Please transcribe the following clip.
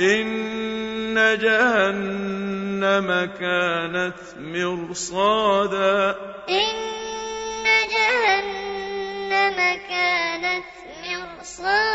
إن جهنم كانت مرصادا. إن جهنم كانت مرصادا.